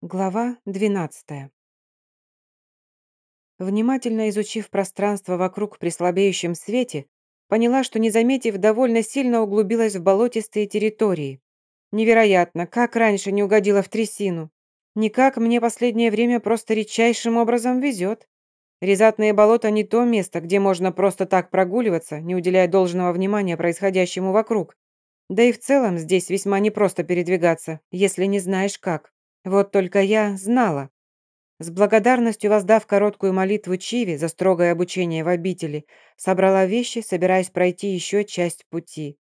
Глава 12. Внимательно изучив пространство вокруг при слабеющем свете, поняла, что, не заметив, довольно сильно углубилась в болотистые территории. Невероятно, как раньше не угодила в трясину. Никак мне последнее время просто редчайшим образом везет. Резатные болота не то место, где можно просто так прогуливаться, не уделяя должного внимания происходящему вокруг. Да и в целом здесь весьма непросто передвигаться, если не знаешь как. Вот только я знала. С благодарностью воздав короткую молитву Чиви за строгое обучение в обители, собрала вещи, собираясь пройти еще часть пути.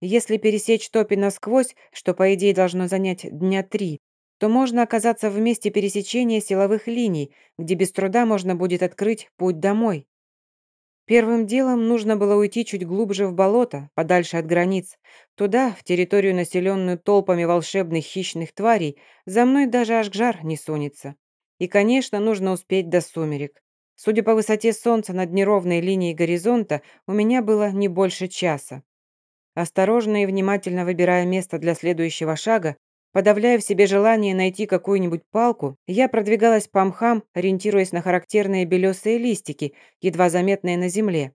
Если пересечь топи насквозь, что по идее должно занять дня три, то можно оказаться в месте пересечения силовых линий, где без труда можно будет открыть путь домой. Первым делом нужно было уйти чуть глубже в болото, подальше от границ. Туда, в территорию, населенную толпами волшебных хищных тварей, за мной даже Ашгжар не сунется. И, конечно, нужно успеть до сумерек. Судя по высоте солнца над неровной линией горизонта, у меня было не больше часа. Осторожно и внимательно выбирая место для следующего шага, Подавляя в себе желание найти какую-нибудь палку, я продвигалась по мхам, ориентируясь на характерные белесые листики, едва заметные на земле.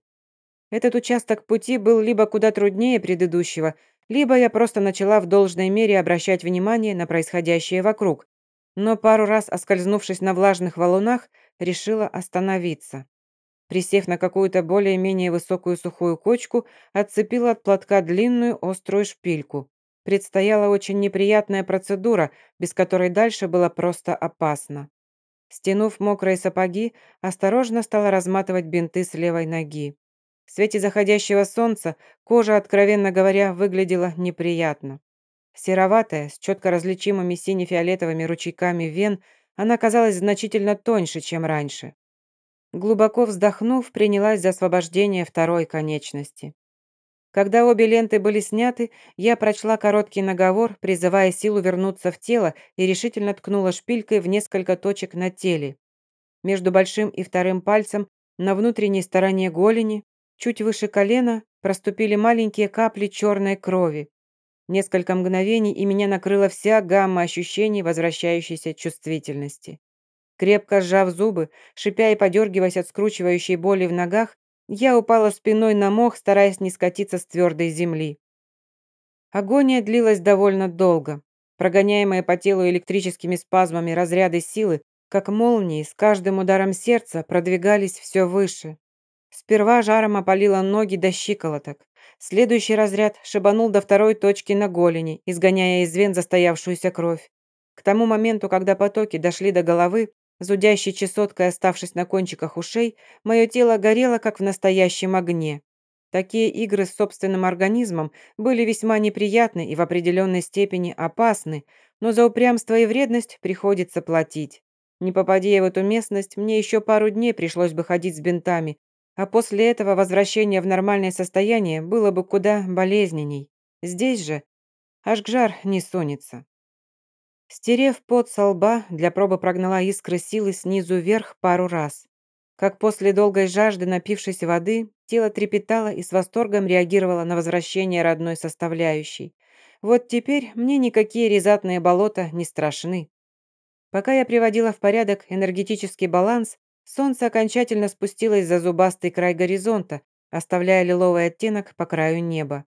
Этот участок пути был либо куда труднее предыдущего, либо я просто начала в должной мере обращать внимание на происходящее вокруг. Но пару раз, оскользнувшись на влажных валунах, решила остановиться. Присев на какую-то более-менее высокую сухую кочку, отцепила от платка длинную острую шпильку. Предстояла очень неприятная процедура, без которой дальше было просто опасно. Стянув мокрые сапоги, осторожно стала разматывать бинты с левой ноги. В свете заходящего солнца кожа, откровенно говоря, выглядела неприятно. Сероватая, с четко различимыми сине-фиолетовыми ручейками вен, она казалась значительно тоньше, чем раньше. Глубоко вздохнув, принялась за освобождение второй конечности. Когда обе ленты были сняты, я прочла короткий наговор, призывая силу вернуться в тело и решительно ткнула шпилькой в несколько точек на теле. Между большим и вторым пальцем, на внутренней стороне голени, чуть выше колена, проступили маленькие капли черной крови. Несколько мгновений, и меня накрыла вся гамма ощущений возвращающейся чувствительности. Крепко сжав зубы, шипя и подергиваясь от скручивающей боли в ногах, я упала спиной на мох, стараясь не скатиться с твердой земли. Агония длилась довольно долго. Прогоняемые по телу электрическими спазмами разряды силы, как молнии, с каждым ударом сердца продвигались все выше. Сперва жаром опалило ноги до щиколоток. Следующий разряд шибанул до второй точки на голени, изгоняя из вен застоявшуюся кровь. К тому моменту, когда потоки дошли до головы, Зудящей чесоткой оставшись на кончиках ушей, мое тело горело, как в настоящем огне. Такие игры с собственным организмом были весьма неприятны и в определенной степени опасны, но за упрямство и вредность приходится платить. Не попади я в эту местность, мне еще пару дней пришлось бы ходить с бинтами, а после этого возвращение в нормальное состояние было бы куда болезненней. Здесь же Ашгжар не сунется. Стерев пот со лба, для пробы прогнала искры силы снизу вверх пару раз. Как после долгой жажды напившись воды, тело трепетало и с восторгом реагировало на возвращение родной составляющей. Вот теперь мне никакие резатные болота не страшны. Пока я приводила в порядок энергетический баланс, солнце окончательно спустилось за зубастый край горизонта, оставляя лиловый оттенок по краю неба.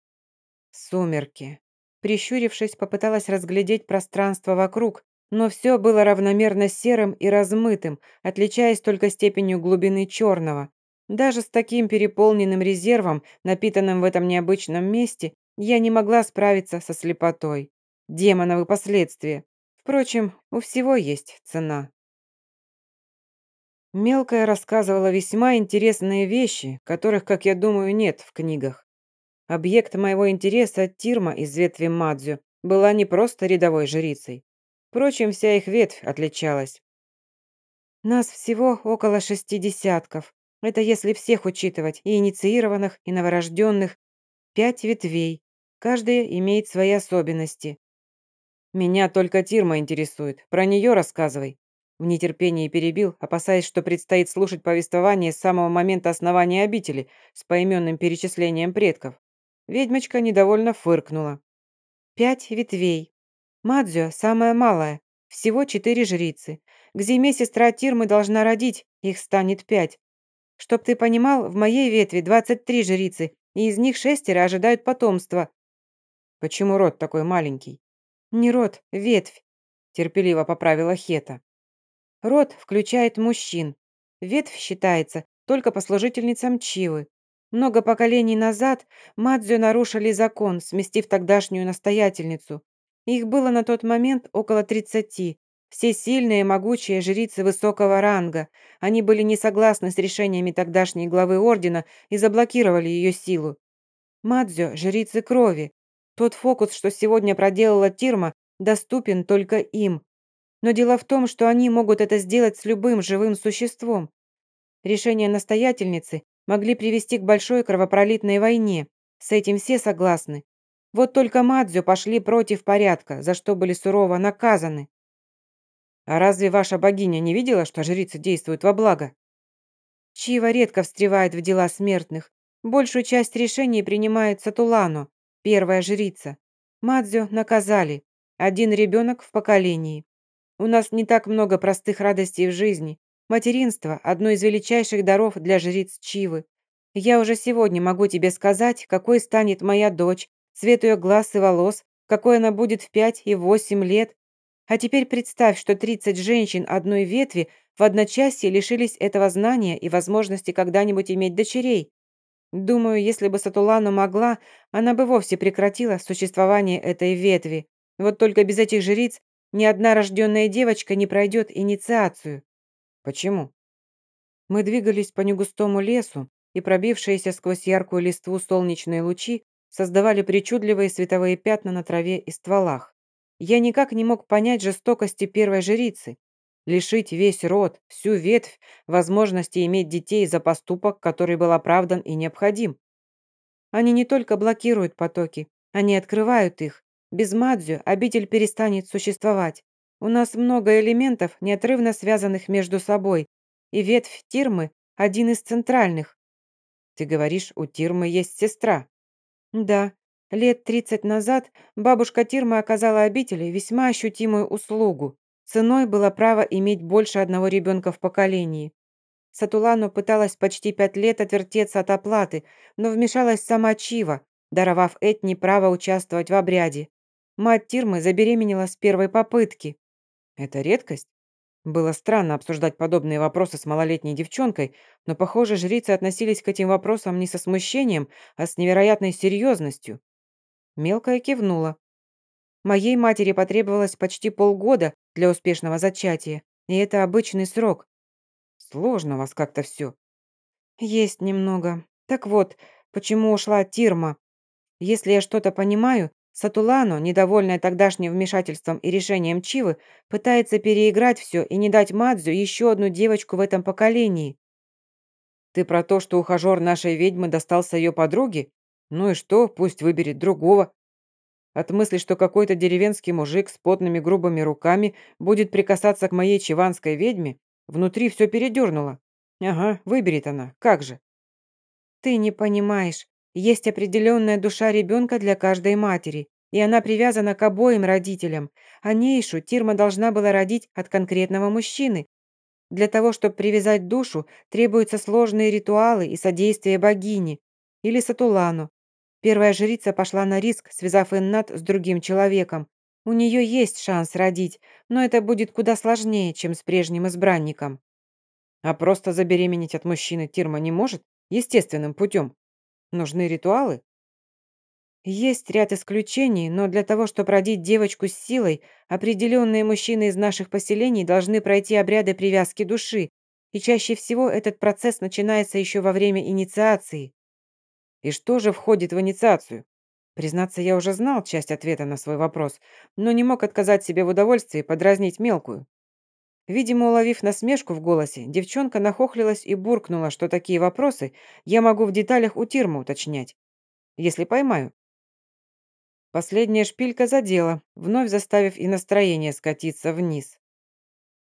Сумерки. Прищурившись, попыталась разглядеть пространство вокруг, но все было равномерно серым и размытым, отличаясь только степенью глубины черного. Даже с таким переполненным резервом, напитанным в этом необычном месте, я не могла справиться со слепотой. Демоновы последствия. Впрочем, у всего есть цена. Мелкая рассказывала весьма интересные вещи, которых, как я думаю, нет в книгах. Объект моего интереса, Тирма из ветви Мадзю, была не просто рядовой жрицей. Впрочем, вся их ветвь отличалась. Нас всего около шести десятков. Это если всех учитывать, и инициированных, и новорожденных. Пять ветвей. Каждая имеет свои особенности. Меня только Тирма интересует. Про нее рассказывай. В нетерпении перебил, опасаясь, что предстоит слушать повествование с самого момента основания обители с поименным перечислением предков. Ведьмочка недовольно фыркнула. «Пять ветвей. Мадзю самая малая. Всего четыре жрицы. К зиме сестра Тирмы должна родить, их станет пять. Чтоб ты понимал, в моей ветви 23 жрицы, и из них шестеро ожидают потомства. Почему род такой маленький? Не род, ветвь, терпеливо поправила Хета. Род включает мужчин. Ветвь считается только послужительницам Чивы. Много поколений назад Мадзю нарушили закон, сместив тогдашнюю настоятельницу. Их было на тот момент около тридцати. Все сильные, могучие жрицы высокого ранга. Они были не согласны с решениями тогдашней главы ордена и заблокировали ее силу. Мадзю – жрицы крови. Тот фокус, что сегодня проделала Тирма, доступен только им. Но дело в том, что они могут это сделать с любым живым существом. Решение настоятельницы могли привести к большой кровопролитной войне. С этим все согласны. Вот только Мадзю пошли против порядка, за что были сурово наказаны. А разве ваша богиня не видела, что жрицы действуют во благо? Чива редко встревает в дела смертных. Большую часть решений принимает Сатулану, первая жрица. Мадзю наказали. Один ребенок в поколении. У нас не так много простых радостей в жизни, Материнство – одно из величайших даров для жриц Чивы. Я уже сегодня могу тебе сказать, какой станет моя дочь, цвет ее глаз и волос, какой она будет в пять и восемь лет. А теперь представь, что 30 женщин одной ветви в одночасье лишились этого знания и возможности когда-нибудь иметь дочерей. Думаю, если бы Сатулану могла, она бы вовсе прекратила существование этой ветви. Вот только без этих жриц ни одна рожденная девочка не пройдет инициацию. Почему? Мы двигались по негустому лесу, и пробившиеся сквозь яркую листву солнечные лучи создавали причудливые световые пятна на траве и стволах. Я никак не мог понять жестокости первой жрицы. Лишить весь род, всю ветвь возможности иметь детей за поступок, который был оправдан и необходим. Они не только блокируют потоки, они открывают их. Без Мадзю обитель перестанет существовать. У нас много элементов, неотрывно связанных между собой, и ветвь Тирмы – один из центральных. Ты говоришь, у Тирмы есть сестра? Да. Лет тридцать назад бабушка Тирмы оказала обители весьма ощутимую услугу. Ценой было право иметь больше одного ребенка в поколении. Сатулану пыталась почти пять лет отвертеться от оплаты, но вмешалась сама Чива, даровав Этни право участвовать в обряде. Мать Тирмы забеременела с первой попытки. Это редкость? Было странно обсуждать подобные вопросы с малолетней девчонкой, но, похоже, жрицы относились к этим вопросам не со смущением, а с невероятной серьезностью. Мелкая кивнула. Моей матери потребовалось почти полгода для успешного зачатия, и это обычный срок. Сложно у вас как-то все. Есть немного. Так вот, почему ушла Тирма? Если я что-то понимаю, Сатулану, недовольная тогдашним вмешательством и решением Чивы, пытается переиграть все и не дать Мадзю еще одну девочку в этом поколении. «Ты про то, что ухажер нашей ведьмы достался ее подруге? Ну и что, пусть выберет другого». От мысли, что какой-то деревенский мужик с потными грубыми руками будет прикасаться к моей чиванской ведьме, внутри все передернуло. Ага, выберет она, как же. «Ты не понимаешь. Есть определенная душа ребенка для каждой матери, и она привязана к обоим родителям. А Нейшу Тирма должна была родить от конкретного мужчины. Для того, чтобы привязать душу, требуются сложные ритуалы и содействие богини. Или Сатулану. Первая жрица пошла на риск, связав Эннат с другим человеком. У нее есть шанс родить, но это будет куда сложнее, чем с прежним избранником. А просто забеременеть от мужчины Тирма не может естественным путем. Нужны ритуалы? Есть ряд исключений, но для того, чтобы родить девочку с силой, определенные мужчины из наших поселений должны пройти обряды привязки души, и чаще всего этот процесс начинается еще во время инициации. И что же входит в инициацию? Признаться, я уже знал часть ответа на свой вопрос, но не мог отказать себе в удовольствии подразнить мелкую. Видимо, уловив насмешку в голосе, девчонка нахохлилась и буркнула, что такие вопросы я могу в деталях у Тирма уточнять. Если поймаю. Последняя шпилька задела, вновь заставив и настроение скатиться вниз.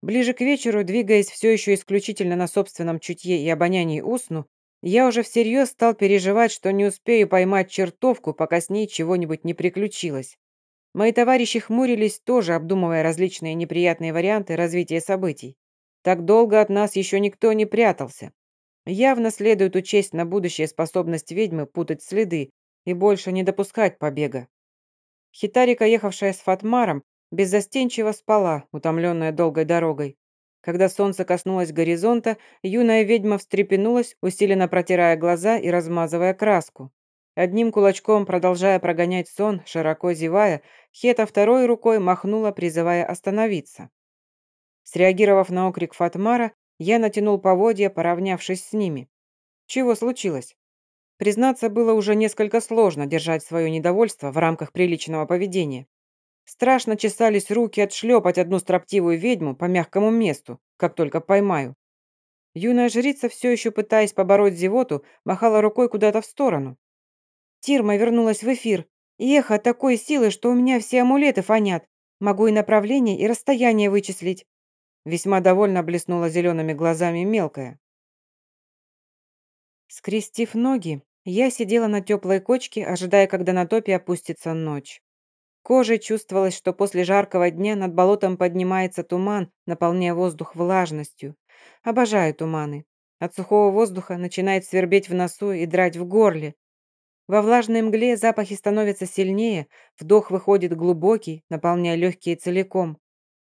Ближе к вечеру, двигаясь все еще исключительно на собственном чутье и обонянии усну, я уже всерьез стал переживать, что не успею поймать чертовку, пока с ней чего-нибудь не приключилось. Мои товарищи хмурились, тоже обдумывая различные неприятные варианты развития событий. Так долго от нас еще никто не прятался. Явно следует учесть на будущее способность ведьмы путать следы и больше не допускать побега. Хитарика, ехавшая с Фатмаром, беззастенчиво спала, утомленная долгой дорогой. Когда солнце коснулось горизонта, юная ведьма встрепенулась, усиленно протирая глаза и размазывая краску. Одним кулачком, продолжая прогонять сон, широко зевая, Хета второй рукой махнула, призывая остановиться. Среагировав на окрик Фатмара, я натянул поводья, поравнявшись с ними. Чего случилось? Признаться, было уже несколько сложно держать свое недовольство в рамках приличного поведения. Страшно чесались руки отшлепать одну строптивую ведьму по мягкому месту, как только поймаю. Юная жрица, все еще пытаясь побороть зевоту, махала рукой куда-то в сторону. Тирма вернулась в эфир. Эхо такой силы, что у меня все амулеты фонят. Могу и направление, и расстояние вычислить. Весьма довольно блеснула зелеными глазами мелкая. Скрестив ноги, я сидела на теплой кочке, ожидая, когда на топе опустится ночь. Кожей чувствовалось, что после жаркого дня над болотом поднимается туман, наполняя воздух влажностью. Обожаю туманы. От сухого воздуха начинает свербеть в носу и драть в горле. Во влажной мгле запахи становятся сильнее, вдох выходит глубокий, наполняя легкие целиком.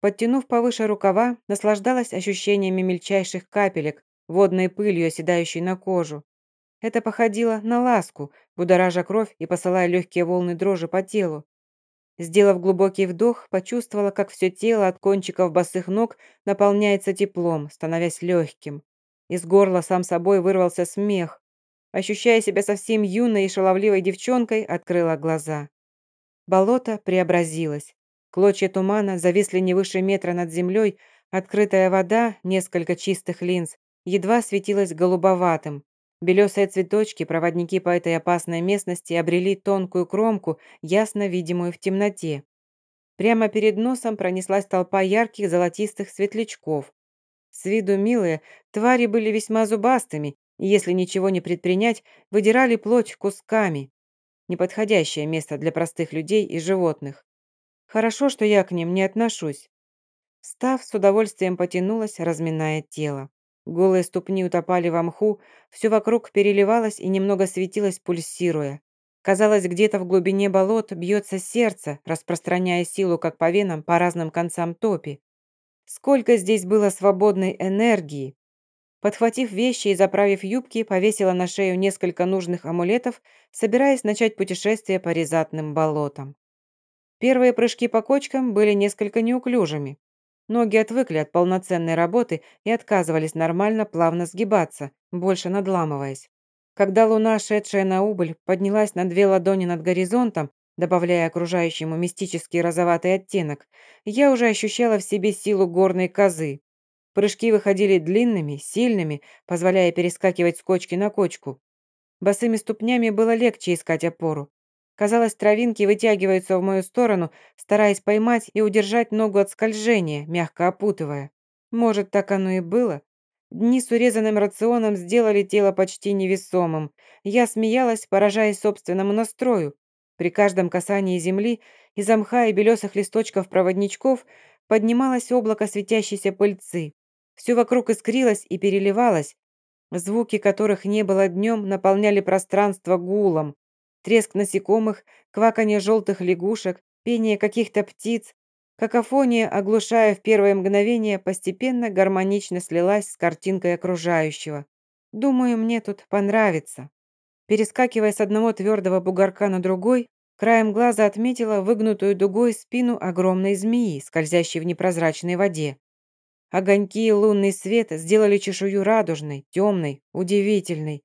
Подтянув повыше рукава, наслаждалась ощущениями мельчайших капелек, водной пылью, оседающей на кожу. Это походило на ласку, будоража кровь и посылая легкие волны дрожи по телу. Сделав глубокий вдох, почувствовала, как все тело от кончиков босых ног наполняется теплом, становясь легким. Из горла сам собой вырвался смех. Ощущая себя совсем юной и шаловливой девчонкой, открыла глаза. Болото преобразилось. Клочья тумана зависли не выше метра над землей, открытая вода, несколько чистых линз, едва светилась голубоватым. Белесые цветочки, проводники по этой опасной местности, обрели тонкую кромку, ясно видимую в темноте. Прямо перед носом пронеслась толпа ярких золотистых светлячков. С виду милые, твари были весьма зубастыми, и если ничего не предпринять, выдирали плоть кусками. Неподходящее место для простых людей и животных. Хорошо, что я к ним не отношусь. Встав, с удовольствием потянулась, разминая тело. Голые ступни утопали во мху, все вокруг переливалось и немного светилось, пульсируя. Казалось, где-то в глубине болот бьется сердце, распространяя силу как по венам, по разным концам топи. Сколько здесь было свободной энергии, Подхватив вещи и заправив юбки, повесила на шею несколько нужных амулетов, собираясь начать путешествие по резатным болотам. Первые прыжки по кочкам были несколько неуклюжими. Ноги отвыкли от полноценной работы и отказывались нормально плавно сгибаться, больше надламываясь. Когда луна, шедшая на убыль, поднялась на две ладони над горизонтом, добавляя окружающему мистический розоватый оттенок, я уже ощущала в себе силу горной козы. Прыжки выходили длинными, сильными, позволяя перескакивать с кочки на кочку. Босыми ступнями было легче искать опору. Казалось, травинки вытягиваются в мою сторону, стараясь поймать и удержать ногу от скольжения, мягко опутывая. Может, так оно и было? Дни с урезанным рационом сделали тело почти невесомым. Я смеялась, поражаясь собственному настрою. При каждом касании земли из мха и белесых листочков проводничков поднималось облако светящейся пыльцы. Все вокруг искрилось и переливалось. Звуки, которых не было днем, наполняли пространство гулом. Треск насекомых, кваканье желтых лягушек, пение каких-то птиц. Какофония, оглушая в первое мгновение, постепенно гармонично слилась с картинкой окружающего. Думаю, мне тут понравится. Перескакивая с одного твердого бугорка на другой, краем глаза отметила выгнутую дугой спину огромной змеи, скользящей в непрозрачной воде. Огоньки и лунный свет сделали чешую радужной, темной, удивительной.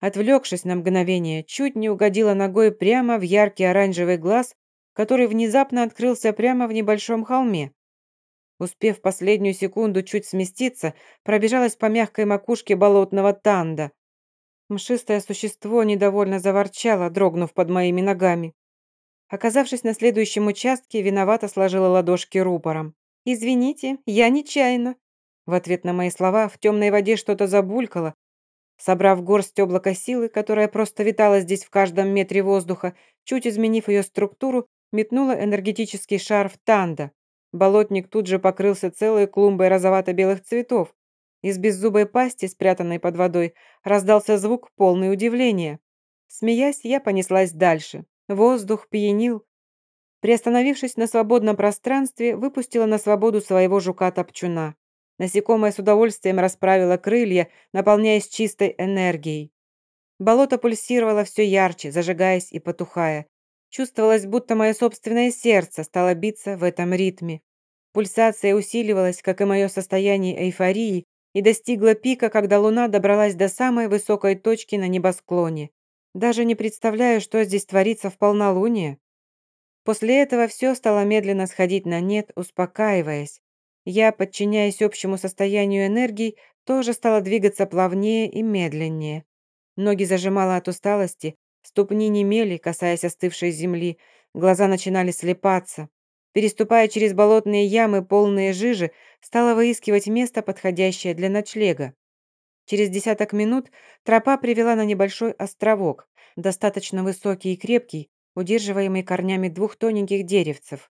Отвлекшись на мгновение, чуть не угодила ногой прямо в яркий оранжевый глаз, который внезапно открылся прямо в небольшом холме. Успев последнюю секунду чуть сместиться, пробежалась по мягкой макушке болотного танда. Мшистое существо недовольно заворчало, дрогнув под моими ногами. Оказавшись на следующем участке, виновато сложила ладошки рупором. «Извините, я нечаянно». В ответ на мои слова в темной воде что-то забулькало. Собрав горсть облака силы, которая просто витала здесь в каждом метре воздуха, чуть изменив ее структуру, метнула энергетический шар в Танда. Болотник тут же покрылся целой клумбой розовато-белых цветов. Из беззубой пасти, спрятанной под водой, раздался звук полный удивления. Смеясь, я понеслась дальше. Воздух пьянил. Приостановившись на свободном пространстве, выпустила на свободу своего жука-топчуна. Насекомое с удовольствием расправило крылья, наполняясь чистой энергией. Болото пульсировало все ярче, зажигаясь и потухая. Чувствовалось, будто мое собственное сердце стало биться в этом ритме. Пульсация усиливалась, как и мое состояние эйфории, и достигла пика, когда луна добралась до самой высокой точки на небосклоне. Даже не представляю, что здесь творится в полнолуние. После этого все стало медленно сходить на нет, успокаиваясь. Я, подчиняясь общему состоянию энергии, тоже стала двигаться плавнее и медленнее. Ноги зажимала от усталости, ступни немели, касаясь остывшей земли, глаза начинали слепаться. Переступая через болотные ямы, полные жижи, стала выискивать место, подходящее для ночлега. Через десяток минут тропа привела на небольшой островок, достаточно высокий и крепкий, удерживаемый корнями двух тоненьких деревцев.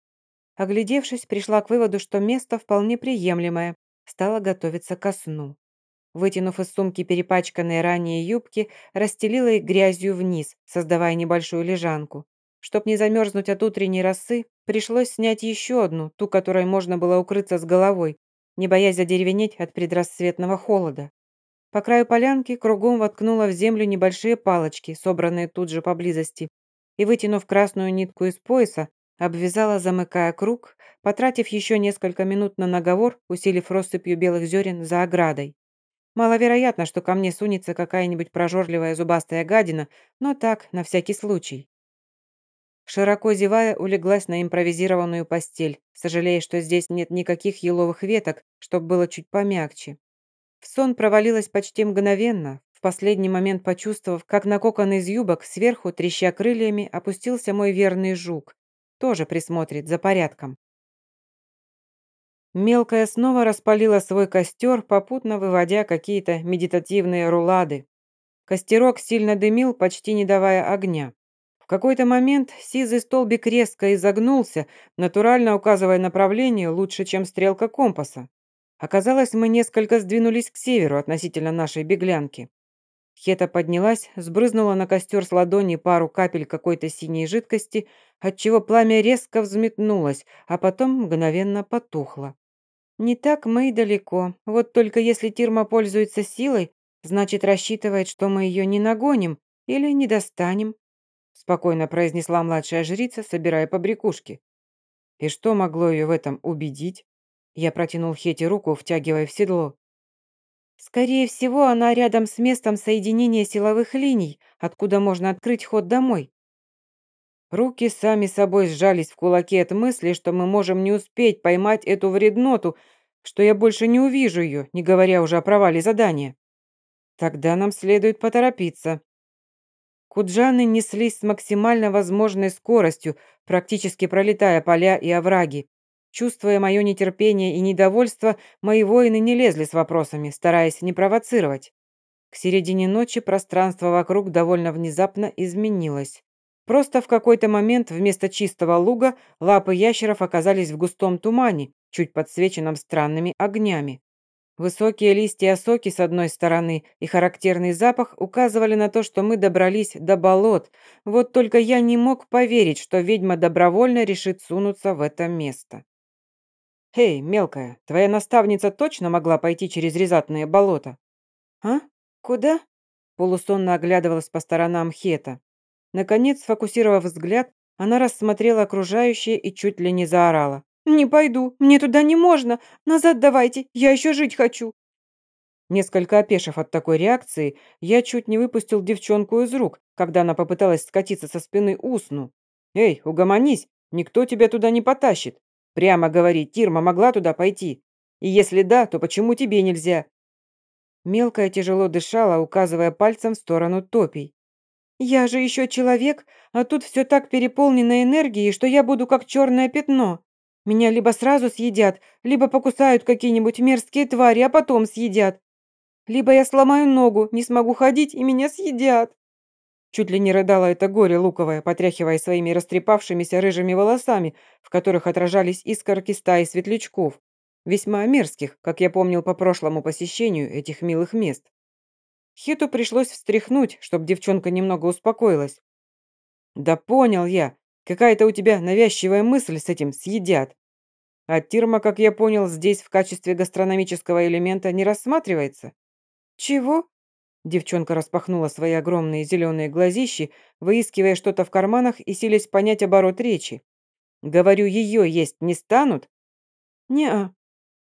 Оглядевшись, пришла к выводу, что место вполне приемлемое, стала готовиться ко сну. Вытянув из сумки перепачканные ранее юбки, расстелила их грязью вниз, создавая небольшую лежанку. Чтоб не замерзнуть от утренней росы, пришлось снять еще одну, ту, которой можно было укрыться с головой, не боясь задеревенеть от предрассветного холода. По краю полянки кругом воткнула в землю небольшие палочки, собранные тут же поблизости, и, вытянув красную нитку из пояса, обвязала, замыкая круг, потратив еще несколько минут на наговор, усилив россыпью белых зерен за оградой. Маловероятно, что ко мне сунется какая-нибудь прожорливая зубастая гадина, но так, на всякий случай. Широко зевая, улеглась на импровизированную постель, сожалея, что здесь нет никаких еловых веток, чтобы было чуть помягче. В сон провалилась почти мгновенно, последний момент почувствовав, как на кокон из юбок сверху, треща крыльями, опустился мой верный жук. Тоже присмотрит за порядком. Мелкая снова распалила свой костер, попутно выводя какие-то медитативные рулады. Костерок сильно дымил, почти не давая огня. В какой-то момент сизый столбик резко изогнулся, натурально указывая направление лучше, чем стрелка компаса. Оказалось, мы несколько сдвинулись к северу относительно нашей беглянки. Хета поднялась, сбрызнула на костер с ладони пару капель какой-то синей жидкости, отчего пламя резко взметнулось, а потом мгновенно потухло. Не так мы и далеко. Вот только если Тирма пользуется силой, значит рассчитывает, что мы ее не нагоним или не достанем спокойно произнесла младшая жрица, собирая побрякушки. И что могло ее в этом убедить? Я протянул Хете руку, втягивая в седло. Скорее всего, она рядом с местом соединения силовых линий, откуда можно открыть ход домой. Руки сами собой сжались в кулаки от мысли, что мы можем не успеть поймать эту вредноту, что я больше не увижу ее, не говоря уже о провале задания. Тогда нам следует поторопиться. Куджаны неслись с максимально возможной скоростью, практически пролетая поля и овраги. Чувствуя мое нетерпение и недовольство, мои воины не лезли с вопросами, стараясь не провоцировать. К середине ночи пространство вокруг довольно внезапно изменилось. Просто в какой-то момент вместо чистого луга лапы ящеров оказались в густом тумане, чуть подсвеченном странными огнями. Высокие листья осоки с одной стороны и характерный запах указывали на то, что мы добрались до болот. Вот только я не мог поверить, что ведьма добровольно решит сунуться в это место. «Эй, мелкая, твоя наставница точно могла пойти через резатные болота?» «А? Куда?» Полусонно оглядывалась по сторонам Хета. Наконец, сфокусировав взгляд, она рассмотрела окружающее и чуть ли не заорала. «Не пойду, мне туда не можно. Назад давайте, я еще жить хочу». Несколько опешив от такой реакции, я чуть не выпустил девчонку из рук, когда она попыталась скатиться со спины усну. «Эй, угомонись, никто тебя туда не потащит. Прямо говори, Тирма могла туда пойти? И если да, то почему тебе нельзя?» Мелкая тяжело дышала, указывая пальцем в сторону топий. «Я же еще человек, а тут все так переполнено энергией, что я буду как черное пятно. Меня либо сразу съедят, либо покусают какие-нибудь мерзкие твари, а потом съедят. Либо я сломаю ногу, не смогу ходить, и меня съедят. Чуть ли не рыдала это горе луковое, потряхивая своими растрепавшимися рыжими волосами, в которых отражались искорки стаи светлячков, весьма мерзких, как я помнил по прошлому посещению этих милых мест. Хиту пришлось встряхнуть, чтобы девчонка немного успокоилась. «Да понял я. Какая-то у тебя навязчивая мысль с этим съедят. А тирма, как я понял, здесь в качестве гастрономического элемента не рассматривается». «Чего?» Девчонка распахнула свои огромные зеленые глазищи, выискивая что-то в карманах и силясь понять оборот речи. «Говорю, ее есть не станут?» «Не-а».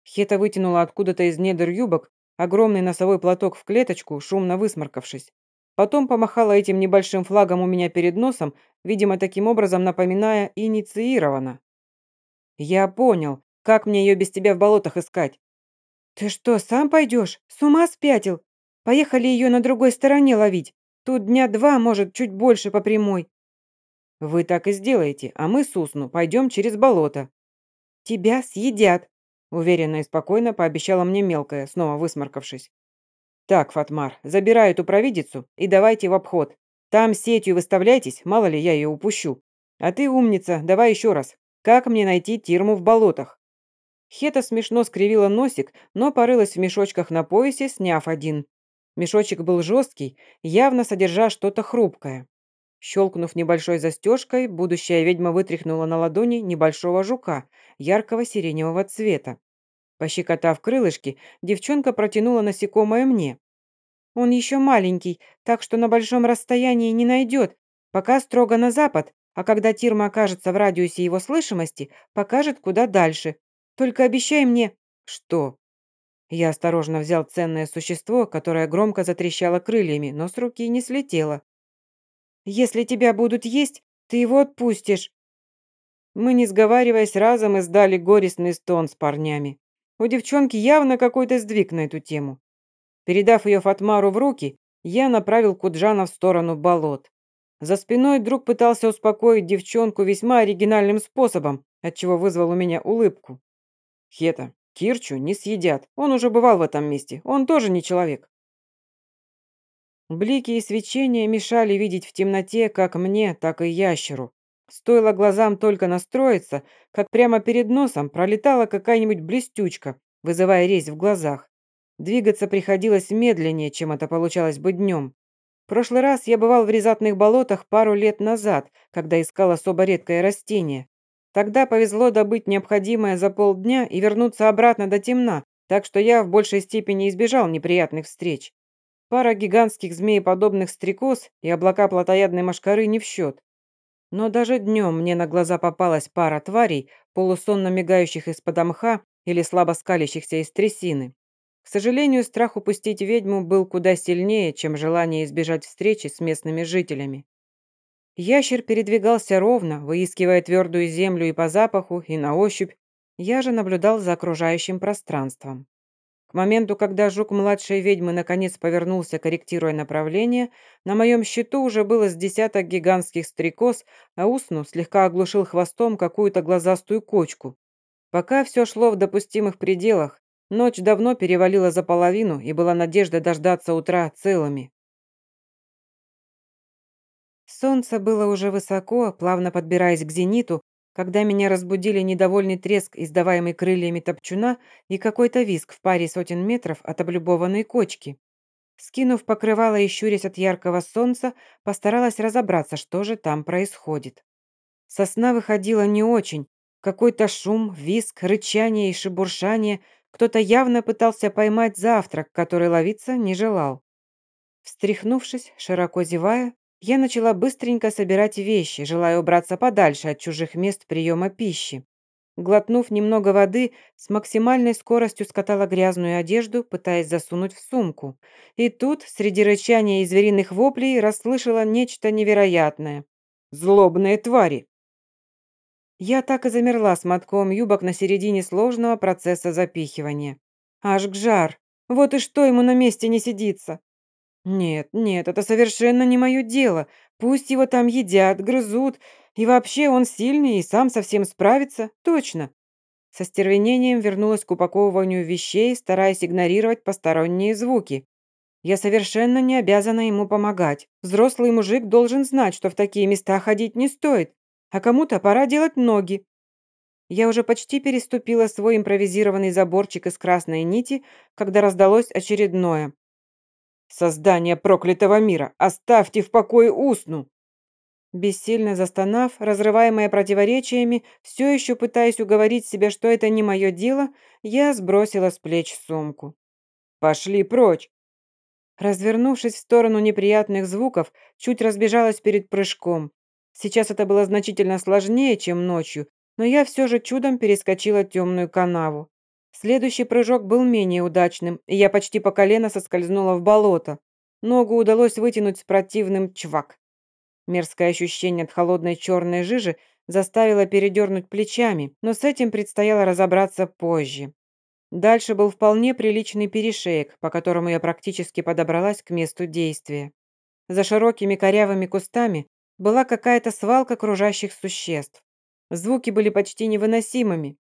Хета вытянула откуда-то из недр юбок огромный носовой платок в клеточку, шумно высморкавшись. Потом помахала этим небольшим флагом у меня перед носом, видимо, таким образом напоминая «инициировано». «Я понял. Как мне ее без тебя в болотах искать?» «Ты что, сам пойдешь? С ума спятил? Поехали ее на другой стороне ловить. Тут дня два, может, чуть больше по прямой». «Вы так и сделаете, а мы с Усну пойдем через болото». «Тебя съедят», — уверенно и спокойно пообещала мне мелкая, снова высморкавшись. «Так, Фатмар, забирай эту провидицу и давайте в обход. Там сетью выставляйтесь, мало ли я ее упущу. А ты, умница, давай еще раз. Как мне найти Тирму в болотах?» Хета смешно скривила носик, но порылась в мешочках на поясе, сняв один. Мешочек был жесткий, явно содержа что-то хрупкое. Щелкнув небольшой застежкой, будущая ведьма вытряхнула на ладони небольшого жука, яркого сиреневого цвета. Пощекотав крылышки, девчонка протянула насекомое мне. «Он еще маленький, так что на большом расстоянии не найдет, пока строго на запад, а когда Тирма окажется в радиусе его слышимости, покажет куда дальше. Только обещай мне...» «Что?» Я осторожно взял ценное существо, которое громко затрещало крыльями, но с руки не слетело. «Если тебя будут есть, ты его отпустишь». Мы, не сговариваясь, разом издали горестный стон с парнями. У девчонки явно какой-то сдвиг на эту тему. Передав ее Фатмару в руки, я направил Куджана в сторону болот. За спиной друг пытался успокоить девчонку весьма оригинальным способом, отчего вызвал у меня улыбку. «Хета, Кирчу не съедят. Он уже бывал в этом месте. Он тоже не человек. Блики и свечения мешали видеть в темноте как мне, так и ящеру. Стоило глазам только настроиться, как прямо перед носом пролетала какая-нибудь блестючка, вызывая резь в глазах. Двигаться приходилось медленнее, чем это получалось бы днем. В прошлый раз я бывал в резатных болотах пару лет назад, когда искал особо редкое растение. Тогда повезло добыть необходимое за полдня и вернуться обратно до темна, так что я в большей степени избежал неприятных встреч. Пара гигантских змееподобных стрекоз и облака плотоядной мошкары не в счет. Но даже днем мне на глаза попалась пара тварей, полусонно мигающих из-под мха или слабо скалящихся из трясины. К сожалению, страх упустить ведьму был куда сильнее, чем желание избежать встречи с местными жителями. Ящер передвигался ровно, выискивая твердую землю и по запаху, и на ощупь. Я же наблюдал за окружающим пространством. К моменту, когда жук младшей ведьмы наконец повернулся, корректируя направление, на моем счету уже было с десяток гигантских стрекоз, а усну слегка оглушил хвостом какую-то глазастую кочку. Пока все шло в допустимых пределах, ночь давно перевалила за половину и была надежда дождаться утра целыми. Солнце было уже высоко, плавно подбираясь к зениту, когда меня разбудили недовольный треск, издаваемый крыльями топчуна, и какой-то виск в паре сотен метров от облюбованной кочки. Скинув покрывало и щурясь от яркого солнца, постаралась разобраться, что же там происходит. Сосна выходила не очень. Какой-то шум, виск, рычание и шебуршание. Кто-то явно пытался поймать завтрак, который ловиться не желал. Встряхнувшись, широко зевая, я начала быстренько собирать вещи, желая убраться подальше от чужих мест приема пищи. Глотнув немного воды, с максимальной скоростью скатала грязную одежду, пытаясь засунуть в сумку. И тут, среди рычания и звериных воплей, расслышала нечто невероятное. «Злобные твари!» Я так и замерла с мотком юбок на середине сложного процесса запихивания. Аж к жар. Вот и что ему на месте не сидится. «Нет, нет, это совершенно не мое дело. Пусть его там едят, грызут. И вообще он сильный и сам совсем справится. Точно». Со стервенением вернулась к упаковыванию вещей, стараясь игнорировать посторонние звуки. Я совершенно не обязана ему помогать. Взрослый мужик должен знать, что в такие места ходить не стоит, а кому-то пора делать ноги. Я уже почти переступила свой импровизированный заборчик из красной нити, когда раздалось очередное. «Создание проклятого мира! Оставьте в покое усну!» Бессильно застонав, разрываемая противоречиями, все еще пытаясь уговорить себя, что это не мое дело, я сбросила с плеч сумку. «Пошли прочь!» Развернувшись в сторону неприятных звуков, чуть разбежалась перед прыжком. Сейчас это было значительно сложнее, чем ночью, но я все же чудом перескочила темную канаву. Следующий прыжок был менее удачным, и я почти по колено соскользнула в болото. Ногу удалось вытянуть с противным чвак. Мерзкое ощущение от холодной черной жижи заставило передернуть плечами, но с этим предстояло разобраться позже. Дальше был вполне приличный перешеек, по которому я практически подобралась к месту действия. За широкими корявыми кустами была какая-то свалка кружащих существ. Звуки были почти невыносимыми.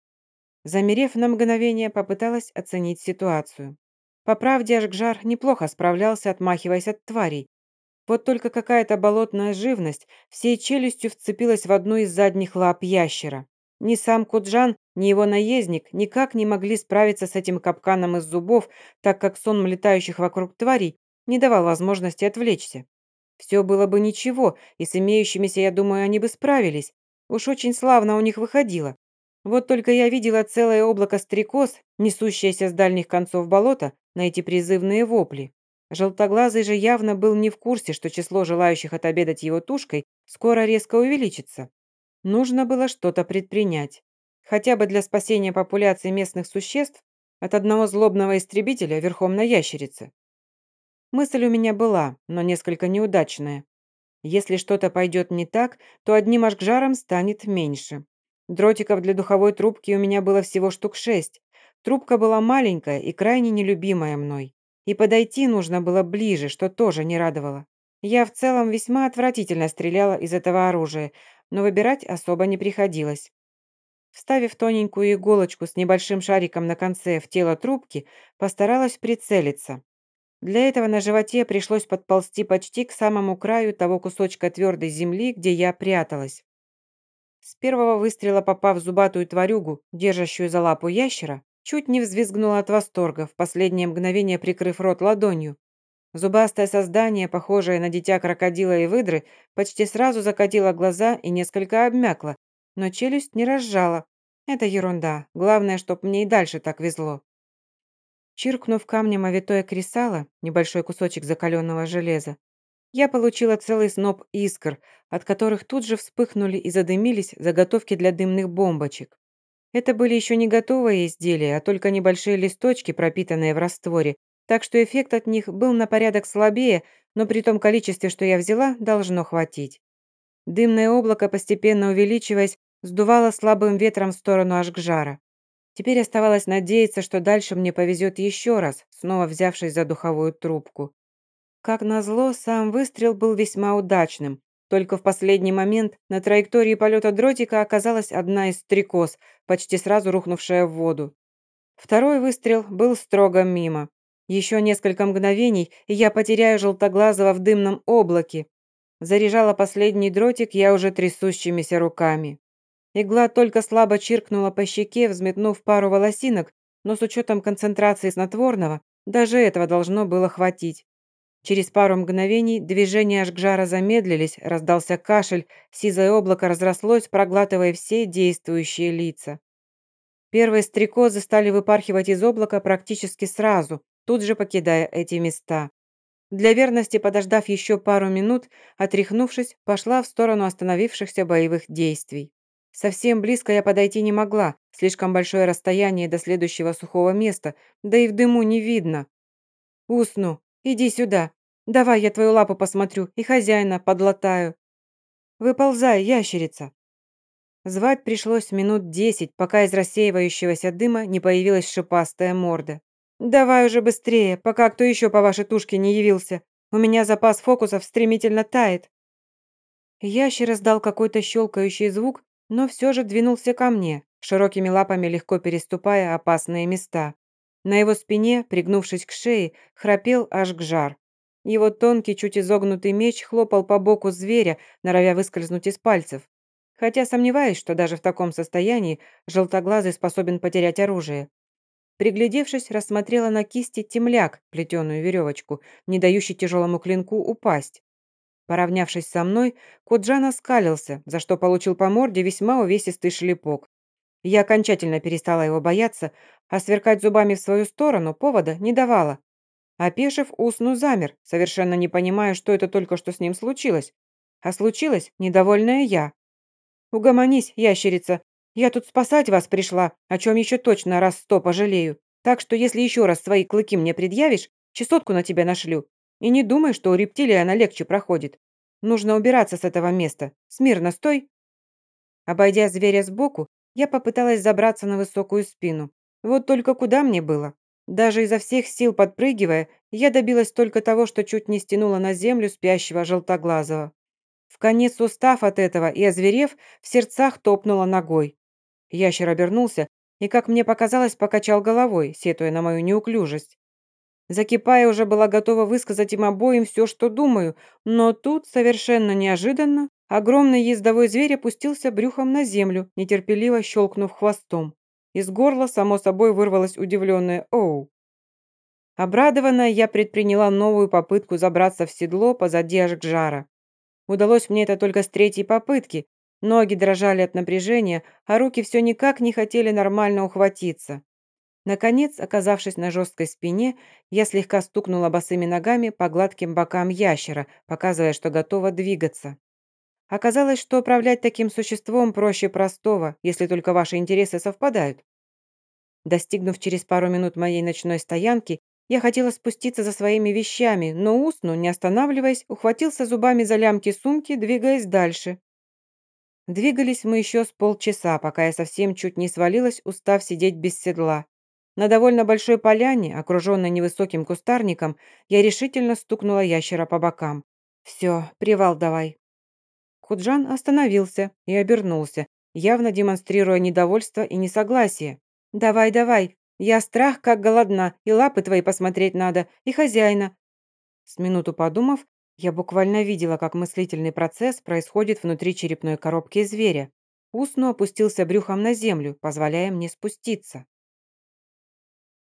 Замерев на мгновение, попыталась оценить ситуацию. По правде, Ашгжар неплохо справлялся, отмахиваясь от тварей, вот только какая-то болотная живность всей челюстью вцепилась в одну из задних лап ящера. Ни сам Куджан, ни его наездник никак не могли справиться с этим капканом из зубов, так как сон летающих вокруг тварей не давал возможности отвлечься. Все было бы ничего, и с имеющимися, я думаю, они бы справились. Уж очень славно у них выходило. Вот только я видела целое облако стрекоз, несущееся с дальних концов болота, на эти призывные вопли. Желтоглазый же явно был не в курсе, что число желающих отобедать его тушкой скоро резко увеличится. Нужно было что-то предпринять. Хотя бы для спасения популяции местных существ от одного злобного истребителя верхом на ящерице. Мысль у меня была, но несколько неудачная. Если что-то пойдет не так, то одним ашгжаром станет меньше. Дротиков для духовой трубки у меня было всего штук шесть. Трубка была маленькая и крайне нелюбимая мной. И подойти нужно было ближе, что тоже не радовало. Я в целом весьма отвратительно стреляла из этого оружия, но выбирать особо не приходилось. Вставив тоненькую иголочку с небольшим шариком на конце в тело трубки, постаралась прицелиться. Для этого на животе пришлось подползти почти к самому краю того кусочка твердой земли, где я пряталась. С первого выстрела попав в зубатую тварюгу, держащую за лапу ящера, Чуть не взвизгнула от восторга, в последнее мгновение прикрыв рот ладонью. Зубастое создание, похожее на дитя крокодила и выдры, почти сразу закатило глаза и несколько обмякло, но челюсть не разжала. Это ерунда. Главное, чтоб мне и дальше так везло. Чиркнув камнем о витое кресало, небольшой кусочек закаленного железа, я получила целый сноп искр, от которых тут же вспыхнули и задымились заготовки для дымных бомбочек. Это были еще не готовые изделия, а только небольшие листочки, пропитанные в растворе, так что эффект от них был на порядок слабее, но при том количестве, что я взяла, должно хватить. Дымное облако, постепенно увеличиваясь, сдувало слабым ветром в сторону Ашгжара. Теперь оставалось надеяться, что дальше мне повезет еще раз, снова взявшись за духовую трубку. Как назло, сам выстрел был весьма удачным. Только в последний момент на траектории полета дротика оказалась одна из стрекоз, почти сразу рухнувшая в воду. Второй выстрел был строго мимо. Еще несколько мгновений, и я потеряю желтоглазого в дымном облаке. Заряжала последний дротик я уже трясущимися руками. Игла только слабо чиркнула по щеке, взметнув пару волосинок, но с учетом концентрации снотворного, даже этого должно было хватить. Через пару мгновений движения Ашгжара замедлились, раздался кашель, сизое облако разрослось, проглатывая все действующие лица. Первые стрекозы стали выпархивать из облака практически сразу, тут же покидая эти места. Для верности, подождав еще пару минут, отряхнувшись, пошла в сторону остановившихся боевых действий. Совсем близко я подойти не могла, слишком большое расстояние до следующего сухого места, да и в дыму не видно. «Усну!» Иди сюда. Давай я твою лапу посмотрю и хозяина подлатаю. Выползай, ящерица. Звать пришлось минут десять, пока из рассеивающегося дыма не появилась шипастая морда. «Давай уже быстрее, пока кто еще по вашей тушке не явился. У меня запас фокусов стремительно тает». Ящер издал какой-то щелкающий звук, но все же двинулся ко мне, широкими лапами легко переступая опасные места. На его спине, пригнувшись к шее, храпел аж к жар. Его тонкий, чуть изогнутый меч хлопал по боку зверя, норовя выскользнуть из пальцев. Хотя сомневаюсь, что даже в таком состоянии желтоглазый способен потерять оружие. Приглядевшись, рассмотрела на кисти темляк, плетеную веревочку, не дающий тяжелому клинку упасть. Поравнявшись со мной, Куджан оскалился, за что получил по морде весьма увесистый шлепок. Я окончательно перестала его бояться, а сверкать зубами в свою сторону повода не давала. Опешив, усну замер, совершенно не понимая, что это только что с ним случилось. А случилось недовольная я. «Угомонись, ящерица. Я тут спасать вас пришла, о чем еще точно раз сто пожалею. Так что если еще раз свои клыки мне предъявишь, чесотку на тебя нашлю. И не думай, что у рептилии она легче проходит. Нужно убираться с этого места. Смирно стой!» Обойдя зверя сбоку, я попыталась забраться на высокую спину. Вот только куда мне было? Даже изо всех сил подпрыгивая, я добилась только того, что чуть не стянула на землю спящего желтоглазого. В конец устав от этого и озверев, в сердцах топнула ногой. Ящер обернулся и, как мне показалось, покачал головой, сетуя на мою неуклюжесть. Закипая, уже была готова высказать им обоим все, что думаю, но тут, совершенно неожиданно, огромный ездовой зверь опустился брюхом на землю, нетерпеливо щелкнув хвостом. Из горла, само собой, вырвалось удивленное «Оу». Обрадованная, я предприняла новую попытку забраться в седло позади Ашгжара. Удалось мне это только с третьей попытки. Ноги дрожали от напряжения, а руки все никак не хотели нормально ухватиться. Наконец, оказавшись на жесткой спине, я слегка стукнула босыми ногами по гладким бокам ящера, показывая, что готова двигаться. Оказалось, что управлять таким существом проще простого, если только ваши интересы совпадают. Достигнув через пару минут моей ночной стоянки, я хотела спуститься за своими вещами, но Усну, не останавливаясь, ухватился зубами за лямки сумки, двигаясь дальше. Двигались мы еще с полчаса, пока я совсем чуть не свалилась, устав сидеть без седла. На довольно большой поляне, окруженной невысоким кустарником, я решительно стукнула ящера по бокам. «Все, привал давай». Худжан остановился и обернулся, явно демонстрируя недовольство и несогласие. «Давай, давай, я страх как голодна, и лапы твои посмотреть надо, и хозяина». С минуту подумав, я буквально видела, как мыслительный процесс происходит внутри черепной коробки зверя. Усну опустился брюхом на землю, позволяя мне спуститься.